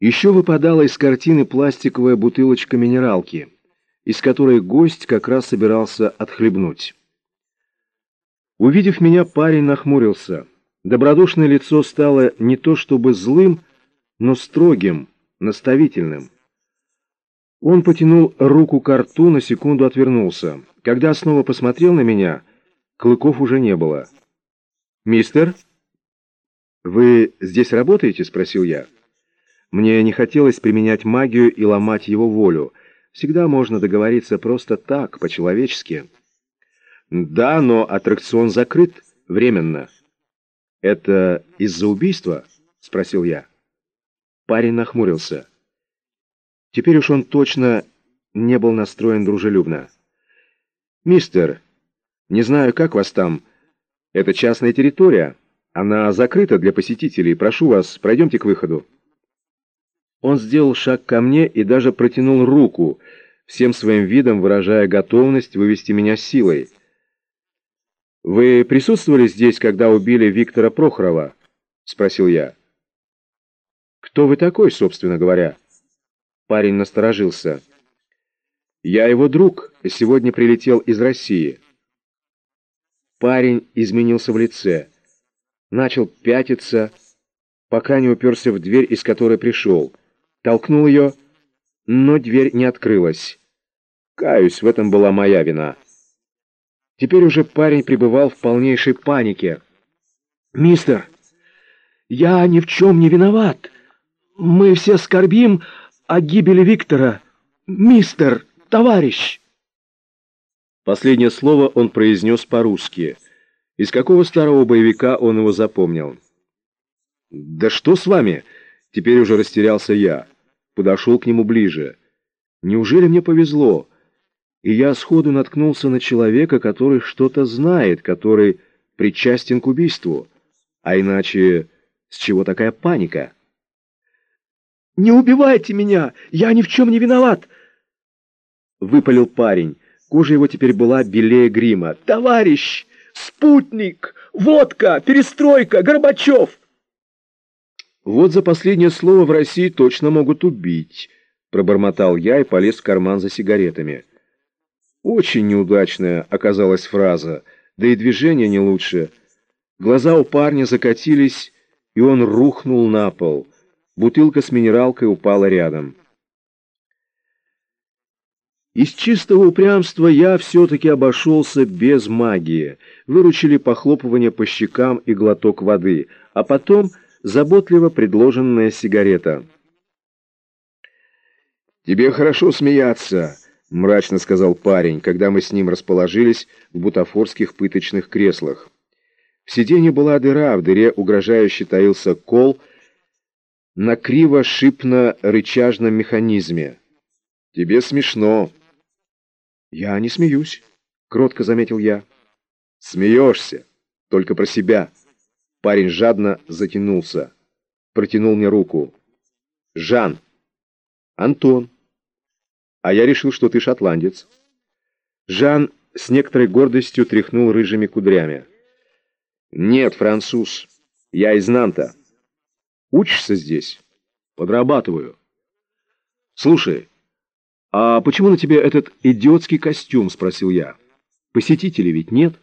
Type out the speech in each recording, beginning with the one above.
Еще выпадала из картины пластиковая бутылочка минералки, из которой гость как раз собирался отхлебнуть. Увидев меня, парень нахмурился. Добродушное лицо стало не то чтобы злым, но строгим, наставительным. Он потянул руку к рту, на секунду отвернулся. Когда снова посмотрел на меня, клыков уже не было. «Мистер, вы здесь работаете?» — спросил я. Мне не хотелось применять магию и ломать его волю. Всегда можно договориться просто так, по-человечески. «Да, но аттракцион закрыт временно». «Это из-за убийства?» — спросил я. Парень нахмурился. Теперь уж он точно не был настроен дружелюбно. «Мистер, не знаю, как вас там. Это частная территория. Она закрыта для посетителей. Прошу вас, пройдемте к выходу». Он сделал шаг ко мне и даже протянул руку, всем своим видом выражая готовность вывести меня силой. «Вы присутствовали здесь, когда убили Виктора Прохорова?» — спросил я. «Кто вы такой, собственно говоря?» Парень насторожился. «Я его друг, сегодня прилетел из России». Парень изменился в лице. Начал пятиться, пока не уперся в дверь, из которой пришел. Толкнул ее, но дверь не открылась. Каюсь, в этом была моя вина. Теперь уже парень пребывал в полнейшей панике. «Мистер, я ни в чем не виноват. Мы все скорбим о гибели Виктора. Мистер, товарищ!» Последнее слово он произнес по-русски. Из какого старого боевика он его запомнил? «Да что с вами?» Теперь уже растерялся я. Подошел к нему ближе. «Неужели мне повезло?» И я сходу наткнулся на человека, который что-то знает, который причастен к убийству. А иначе с чего такая паника? «Не убивайте меня! Я ни в чем не виноват!» Выпалил парень. Кожа его теперь была белее грима. «Товарищ! Спутник! Водка! Перестройка! Горбачев!» «Вот за последнее слово в России точно могут убить», — пробормотал я и полез в карман за сигаретами. Очень неудачная оказалась фраза, да и движение не лучше. Глаза у парня закатились, и он рухнул на пол. Бутылка с минералкой упала рядом. Из чистого упрямства я все-таки обошелся без магии. Выручили похлопывание по щекам и глоток воды, а потом заботливо предложенная сигарета. «Тебе хорошо смеяться», — мрачно сказал парень, когда мы с ним расположились в бутафорских пыточных креслах. В сиденье была дыра, в дыре угрожающе таился кол на криво-шипно-рычажном механизме. «Тебе смешно». «Я не смеюсь», — кротко заметил я. «Смеешься, только про себя». Парень жадно затянулся, протянул мне руку. «Жан!» «Антон!» «А я решил, что ты шотландец». Жан с некоторой гордостью тряхнул рыжими кудрями. «Нет, француз. Я из Нанта. Учишься здесь?» «Подрабатываю». «Слушай, «А почему на тебе этот идиотский костюм?» — спросил я. «Посетителей ведь нет?»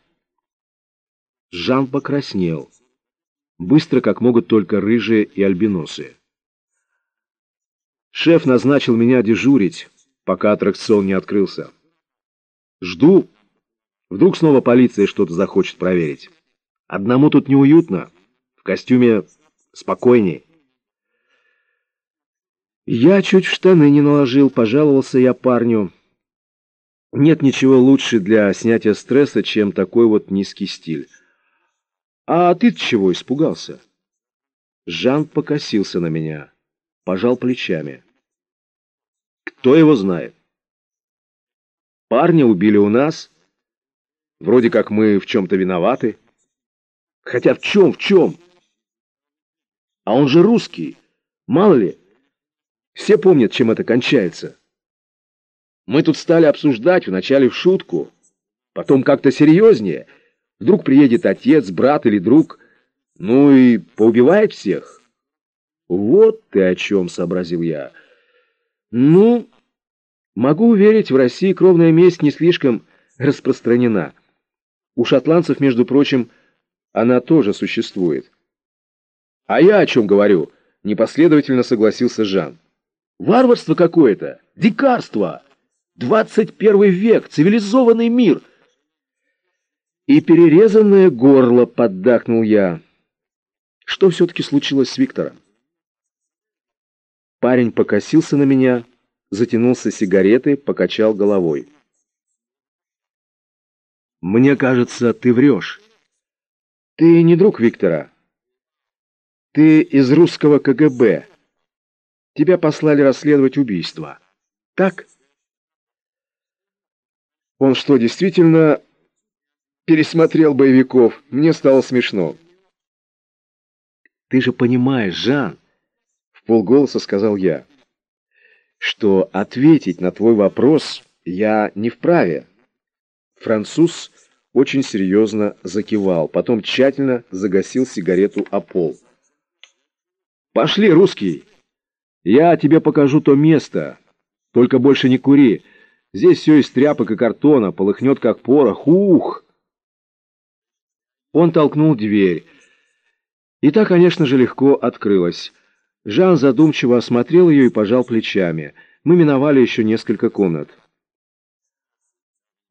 Жан покраснел. Быстро, как могут только рыжие и альбиносы. Шеф назначил меня дежурить, пока аттракцион не открылся. Жду. Вдруг снова полиция что-то захочет проверить. Одному тут неуютно. В костюме спокойней. Я чуть в штаны не наложил, пожаловался я парню. Нет ничего лучше для снятия стресса, чем такой вот низкий стиль. А ты чего испугался? Жан покосился на меня, пожал плечами. Кто его знает? Парня убили у нас. Вроде как мы в чем-то виноваты. Хотя в чем, в чем? А он же русский. Мало ли... Все помнят, чем это кончается. Мы тут стали обсуждать вначале в шутку, потом как-то серьезнее. Вдруг приедет отец, брат или друг, ну и поубивает всех. «Вот ты о чем», — сообразил я. «Ну, могу уверить, в России кровная месть не слишком распространена. У шотландцев, между прочим, она тоже существует». «А я о чем говорю?» — непоследовательно согласился Жан. «Варварство какое-то! Дикарство! Двадцать первый век! Цивилизованный мир!» «И перерезанное горло!» — поддакнул я. «Что все-таки случилось с Виктором?» Парень покосился на меня, затянулся сигаретой, покачал головой. «Мне кажется, ты врешь. Ты не друг Виктора. Ты из русского КГБ. Тебя послали расследовать убийство. Так?» Он что, действительно пересмотрел боевиков? Мне стало смешно. «Ты же понимаешь, Жан, в полголоса сказал я, что ответить на твой вопрос я не вправе. Француз очень серьезно закивал, потом тщательно загасил сигарету о пол. «Пошли, русский! Я тебе покажу то место. Только больше не кури. Здесь все из тряпок и картона, полыхнет как порох. Ух!» Он толкнул дверь. И та, конечно же, легко открылась. Жан задумчиво осмотрел ее и пожал плечами. Мы миновали еще несколько комнат.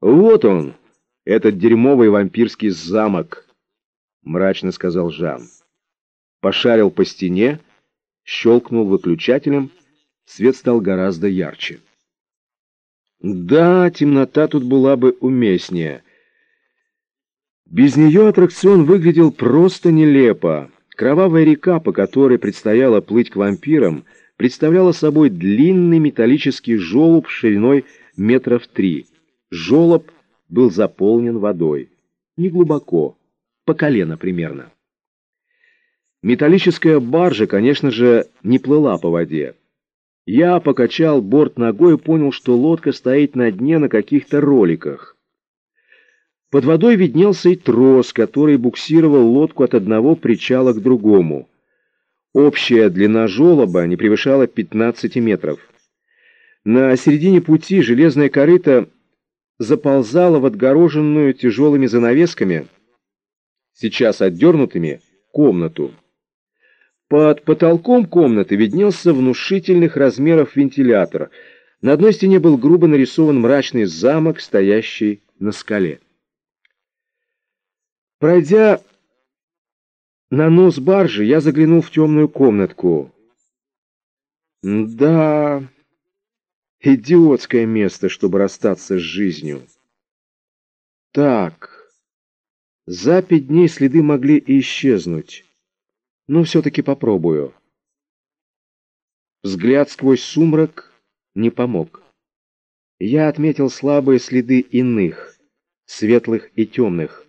«Вот он, этот дерьмовый вампирский замок», — мрачно сказал Жан. Пошарил по стене, щелкнул выключателем, свет стал гораздо ярче. Да, темнота тут была бы уместнее. Без нее аттракцион выглядел просто нелепо. Кровавая река, по которой предстояло плыть к вампирам, представляла собой длинный металлический желоб шириной метров три. Желоб был заполнен водой. Неглубоко, по колено примерно. Металлическая баржа, конечно же, не плыла по воде. Я покачал борт ногой и понял, что лодка стоит на дне на каких-то роликах. Под водой виднелся и трос, который буксировал лодку от одного причала к другому. Общая длина желоба не превышала 15 метров. На середине пути железная корыта заползала в отгороженную тяжелыми занавесками, сейчас отдернутыми, комнату. Под потолком комнаты виднелся внушительных размеров вентилятор. На одной стене был грубо нарисован мрачный замок, стоящий на скале. Пройдя на нос баржи, я заглянул в темную комнатку. Да, идиотское место, чтобы расстаться с жизнью. Так, за пять дней следы могли и исчезнуть. Но все-таки попробую. Взгляд сквозь сумрак не помог. Я отметил слабые следы иных, светлых и темных.